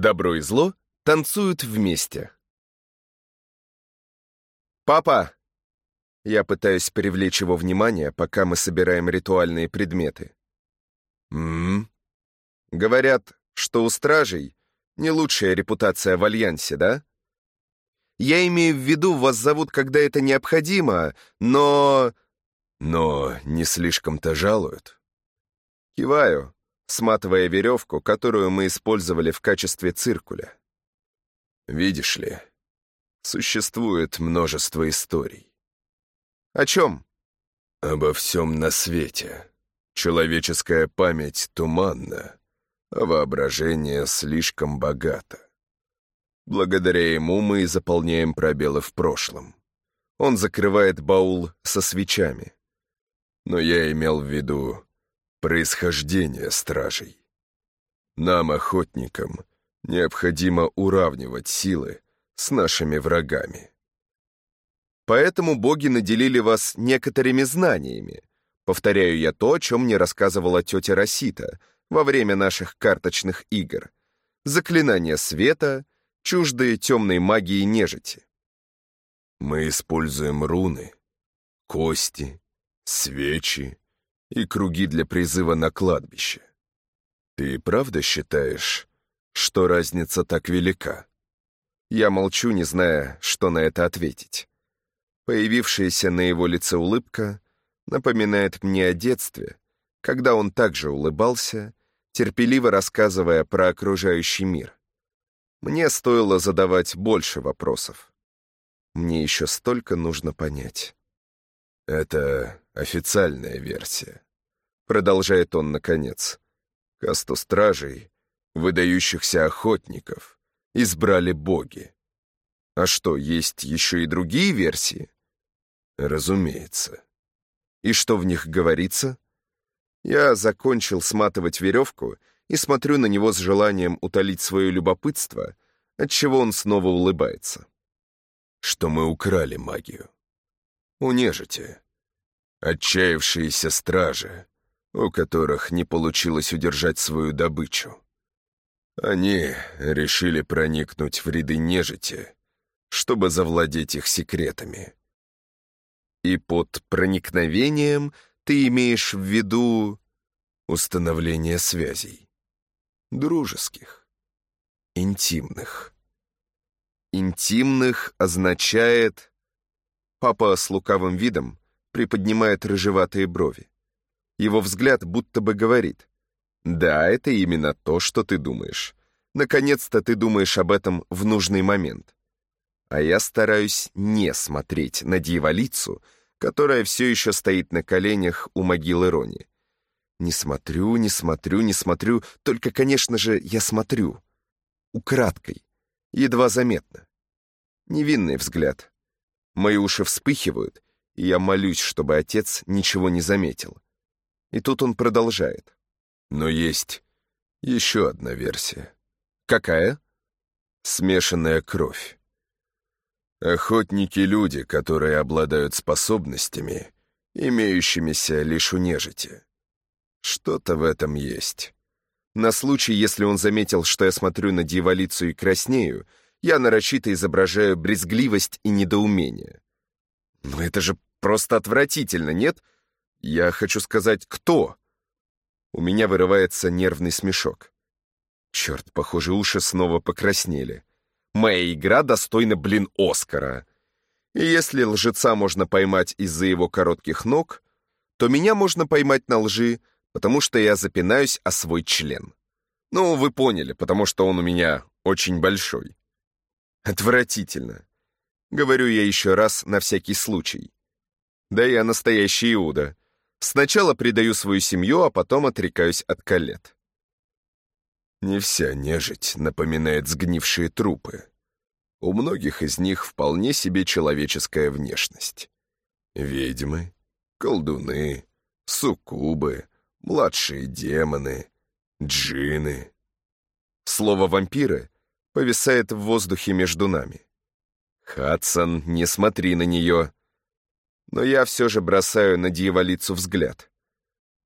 Добро и зло танцуют вместе. «Папа!» Я пытаюсь привлечь его внимание, пока мы собираем ритуальные предметы. М, Говорят, что у стражей не лучшая репутация в Альянсе, да? Я имею в виду, вас зовут, когда это необходимо, но... Но не слишком-то жалуют. Киваю, сматывая веревку, которую мы использовали в качестве циркуля. Видишь ли, существует множество историй. О чем? Обо всем на свете. Человеческая память туманна, а воображение слишком богато. Благодаря ему мы и заполняем пробелы в прошлом. Он закрывает баул со свечами. Но я имел в виду происхождение стражей. Нам, охотникам, необходимо уравнивать силы с нашими врагами. Поэтому боги наделили вас некоторыми знаниями. Повторяю я то, о чем мне рассказывала тетя Росита во время наших карточных игр. Заклинания света, чуждые темной магии нежити. Мы используем руны, кости, свечи и круги для призыва на кладбище. Ты правда считаешь, что разница так велика? Я молчу, не зная, что на это ответить. Появившаяся на его лице улыбка напоминает мне о детстве, когда он также улыбался, терпеливо рассказывая про окружающий мир. Мне стоило задавать больше вопросов. Мне еще столько нужно понять. Это официальная версия. Продолжает он наконец. Касту стражей, выдающихся охотников, избрали боги. А что, есть еще и другие версии? Разумеется. И что в них говорится? Я закончил сматывать веревку и смотрю на него с желанием утолить свое любопытство, отчего он снова улыбается. Что мы украли магию. У нежити. Отчаявшиеся стражи, у которых не получилось удержать свою добычу. Они решили проникнуть в ряды нежити, чтобы завладеть их секретами. И под проникновением ты имеешь в виду установление связей. Дружеских. Интимных. Интимных означает... Папа с лукавым видом приподнимает рыжеватые брови. Его взгляд будто бы говорит. Да, это именно то, что ты думаешь. Наконец-то ты думаешь об этом в нужный момент. А я стараюсь не смотреть на дьяволицу, которая все еще стоит на коленях у могилы Рони. Не смотрю, не смотрю, не смотрю, только, конечно же, я смотрю. Украдкой, едва заметно. Невинный взгляд. Мои уши вспыхивают, и я молюсь, чтобы отец ничего не заметил. И тут он продолжает. Но есть еще одна версия. Какая? Смешанная кровь. Охотники — люди, которые обладают способностями, имеющимися лишь у нежити. Что-то в этом есть. На случай, если он заметил, что я смотрю на дьяволицу и краснею, я нарочито изображаю брезгливость и недоумение. Но это же просто отвратительно, нет? Я хочу сказать, кто? У меня вырывается нервный смешок. Черт, похоже, уши снова покраснели. Моя игра достойна, блин, Оскара. И если лжеца можно поймать из-за его коротких ног, то меня можно поймать на лжи, потому что я запинаюсь о свой член. Ну, вы поняли, потому что он у меня очень большой. Отвратительно. Говорю я еще раз на всякий случай. Да я настоящий Иуда. Сначала предаю свою семью, а потом отрекаюсь от колет. Не вся нежить напоминает сгнившие трупы. У многих из них вполне себе человеческая внешность. Ведьмы, колдуны, суккубы, младшие демоны, джины. Слово «вампиры» повисает в воздухе между нами. Хадсон, не смотри на нее. Но я все же бросаю на дьяволицу взгляд.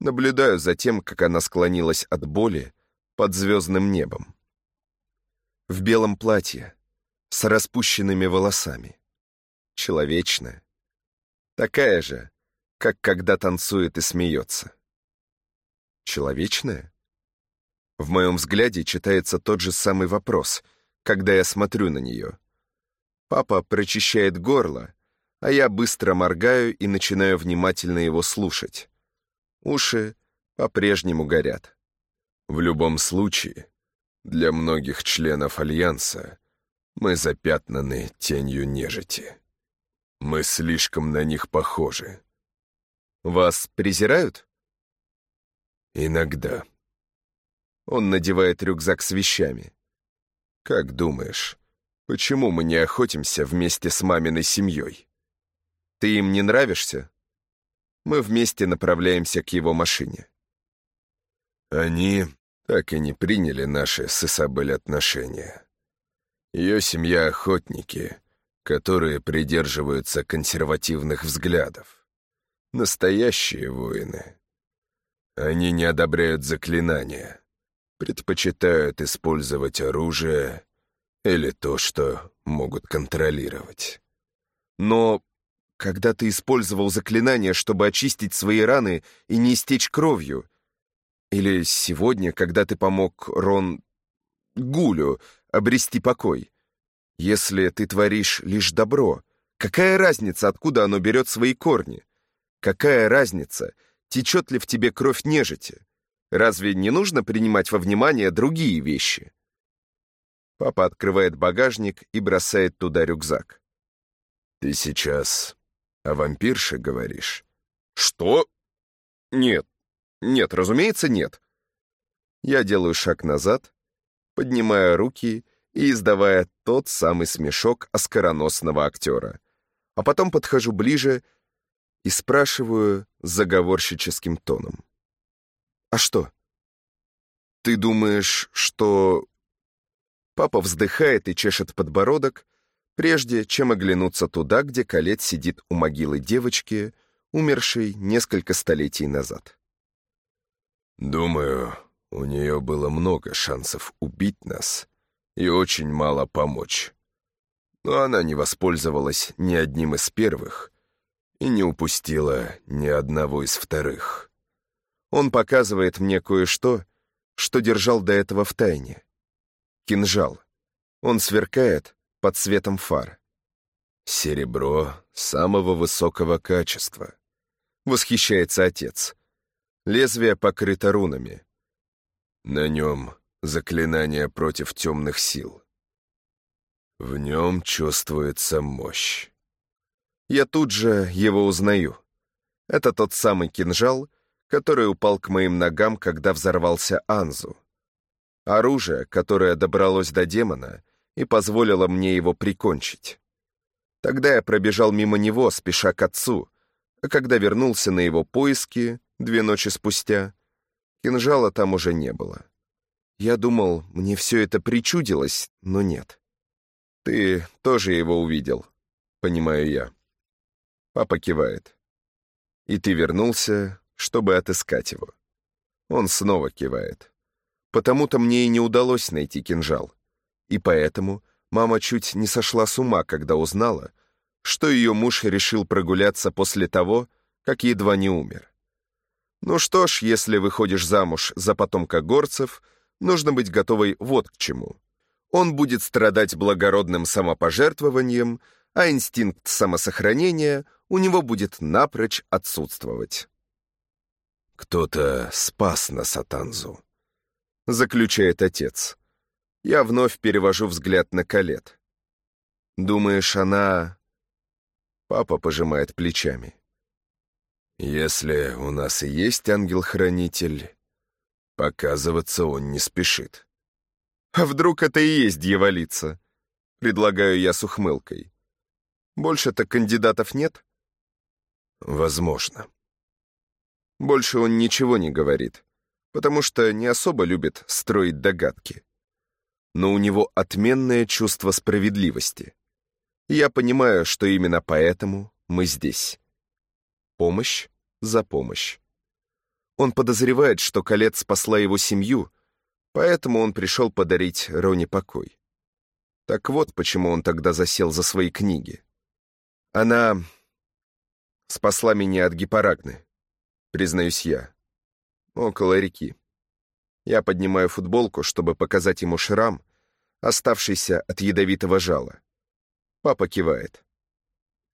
Наблюдаю за тем, как она склонилась от боли под звездным небом. В белом платье, с распущенными волосами. Человечная. Такая же, как когда танцует и смеется. Человечная? В моем взгляде читается тот же самый вопрос, когда я смотрю на нее. Папа прочищает горло, а я быстро моргаю и начинаю внимательно его слушать. Уши по-прежнему горят. В любом случае, для многих членов Альянса мы запятнаны тенью нежити. Мы слишком на них похожи. Вас презирают? Иногда. Он надевает рюкзак с вещами. Как думаешь, почему мы не охотимся вместе с маминой семьей? Ты им не нравишься? Мы вместе направляемся к его машине. Они так и не приняли наши с Исабель отношения. Ее семья — охотники, которые придерживаются консервативных взглядов. Настоящие воины. Они не одобряют заклинания, предпочитают использовать оружие или то, что могут контролировать. Но когда ты использовал заклинание, чтобы очистить свои раны и не истечь кровью, или сегодня, когда ты помог Рон Гулю обрести покой, если ты творишь лишь добро, какая разница, откуда оно берет свои корни? Какая разница, течет ли в тебе кровь нежити? Разве не нужно принимать во внимание другие вещи? Папа открывает багажник и бросает туда рюкзак. «Ты сейчас о вампирше говоришь?» «Что?» «Нет, нет, разумеется, нет». Я делаю шаг назад, поднимая руки и издавая тот самый смешок оскароносного актера. А потом подхожу ближе и спрашиваю заговорщическим тоном. «А что? Ты думаешь, что...» Папа вздыхает и чешет подбородок, прежде чем оглянуться туда, где Калет сидит у могилы девочки, умершей несколько столетий назад. «Думаю, у нее было много шансов убить нас и очень мало помочь. Но она не воспользовалась ни одним из первых и не упустила ни одного из вторых. Он показывает мне кое-что, что держал до этого в тайне. Кинжал. Он сверкает под светом фар. Серебро самого высокого качества. Восхищается отец. Лезвие покрыто рунами. На нем заклинание против темных сил. В нем чувствуется мощь. Я тут же его узнаю. Это тот самый кинжал, который упал к моим ногам, когда взорвался Анзу. Оружие, которое добралось до демона и позволило мне его прикончить. Тогда я пробежал мимо него, спеша к отцу, а когда вернулся на его поиски, две ночи спустя, кинжала там уже не было. Я думал, мне все это причудилось, но нет. Ты тоже его увидел, понимаю я. Папа кивает. И ты вернулся, чтобы отыскать его. Он снова кивает. Потому-то мне и не удалось найти кинжал. И поэтому мама чуть не сошла с ума, когда узнала, что ее муж решил прогуляться после того, как едва не умер. Ну что ж, если выходишь замуж за потомка горцев — нужно быть готовой вот к чему. Он будет страдать благородным самопожертвованием, а инстинкт самосохранения у него будет напрочь отсутствовать. «Кто-то спас нас от Анзу», — заключает отец. Я вновь перевожу взгляд на Калет. «Думаешь, она...» Папа пожимает плечами. «Если у нас и есть ангел-хранитель, Показываться он не спешит. А вдруг это и есть дьяволица? Предлагаю я с ухмылкой. Больше-то кандидатов нет? Возможно. Больше он ничего не говорит, потому что не особо любит строить догадки. Но у него отменное чувство справедливости. я понимаю, что именно поэтому мы здесь. Помощь за помощь. Он подозревает, что Калет спасла его семью, поэтому он пришел подарить Роне покой. Так вот, почему он тогда засел за свои книги. Она спасла меня от гипорагны, признаюсь я. Около реки. Я поднимаю футболку, чтобы показать ему шрам, оставшийся от ядовитого жала. Папа кивает.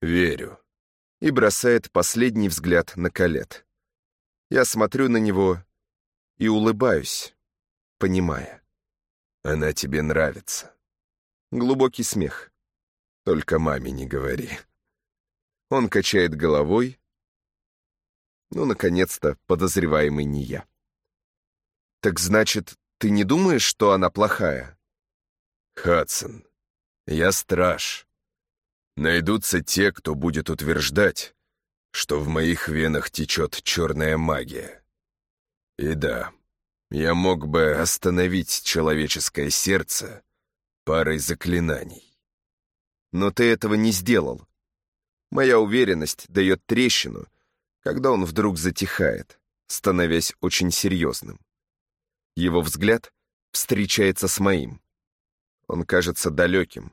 «Верю». И бросает последний взгляд на Калет. Я смотрю на него и улыбаюсь, понимая. «Она тебе нравится». Глубокий смех. Только маме не говори. Он качает головой. Ну, наконец-то, подозреваемый не я. Так значит, ты не думаешь, что она плохая? Хадсон, я страж. Найдутся те, кто будет утверждать, что в моих венах течет черная магия. И да, я мог бы остановить человеческое сердце парой заклинаний. Но ты этого не сделал. Моя уверенность дает трещину, когда он вдруг затихает, становясь очень серьезным. Его взгляд встречается с моим. Он кажется далеким,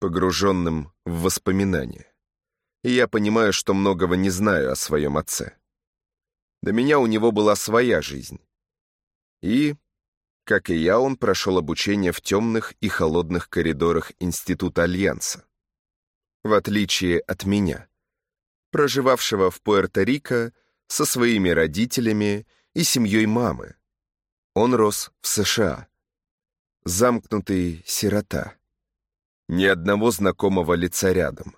погруженным в воспоминания. И я понимаю, что многого не знаю о своем отце. До меня у него была своя жизнь. И, как и я, он прошел обучение в темных и холодных коридорах Института Альянса. В отличие от меня, проживавшего в Пуэрто-Рико со своими родителями и семьей мамы. Он рос в США. Замкнутый сирота. Ни одного знакомого лица рядом.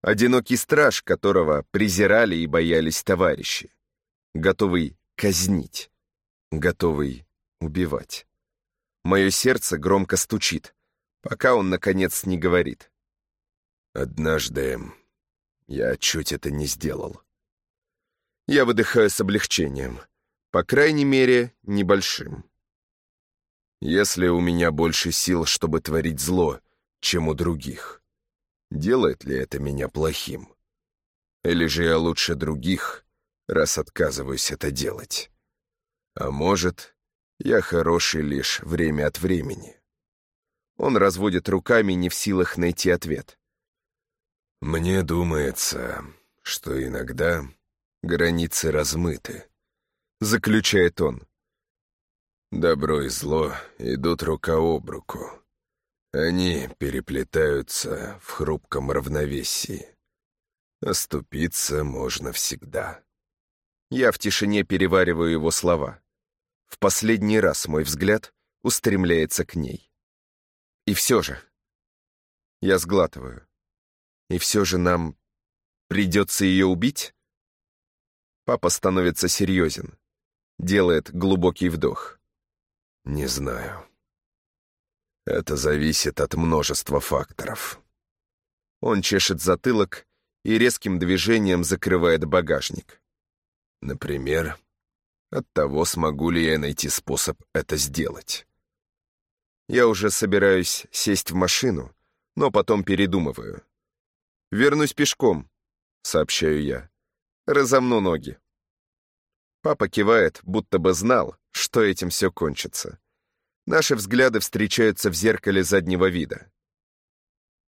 Одинокий страж, которого презирали и боялись товарищи. Готовый казнить. Готовый убивать. Мое сердце громко стучит, пока он, наконец, не говорит. «Однажды я чуть это не сделал». Я выдыхаю с облегчением. По крайней мере, небольшим. Если у меня больше сил, чтобы творить зло, чем у других, делает ли это меня плохим? Или же я лучше других, раз отказываюсь это делать? А может, я хороший лишь время от времени? Он разводит руками, не в силах найти ответ. Мне думается, что иногда границы размыты, заключает он. Добро и зло идут рука об руку. Они переплетаются в хрупком равновесии. Оступиться можно всегда. Я в тишине перевариваю его слова. В последний раз мой взгляд устремляется к ней. И все же... Я сглатываю. И все же нам придется ее убить? Папа становится серьезен. Делает глубокий вдох. Не знаю. Это зависит от множества факторов. Он чешет затылок и резким движением закрывает багажник. Например, от того, смогу ли я найти способ это сделать. Я уже собираюсь сесть в машину, но потом передумываю. «Вернусь пешком», — сообщаю я. «Разомну ноги». Папа кивает, будто бы знал, что этим все кончится. Наши взгляды встречаются в зеркале заднего вида.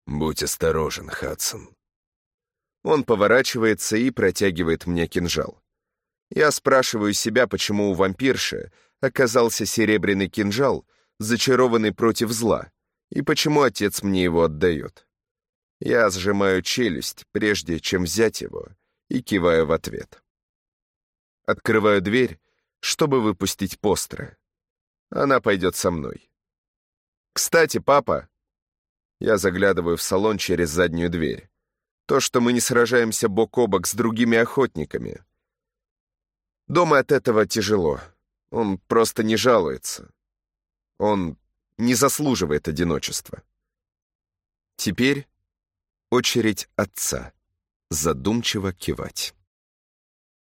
«Будь осторожен, Хадсон». Он поворачивается и протягивает мне кинжал. Я спрашиваю себя, почему у вампирши оказался серебряный кинжал, зачарованный против зла, и почему отец мне его отдает. Я сжимаю челюсть, прежде чем взять его, и киваю в ответ. Открываю дверь, чтобы выпустить постра. Она пойдет со мной. «Кстати, папа...» Я заглядываю в салон через заднюю дверь. То, что мы не сражаемся бок о бок с другими охотниками. Дома от этого тяжело. Он просто не жалуется. Он не заслуживает одиночества. Теперь очередь отца задумчиво кивать.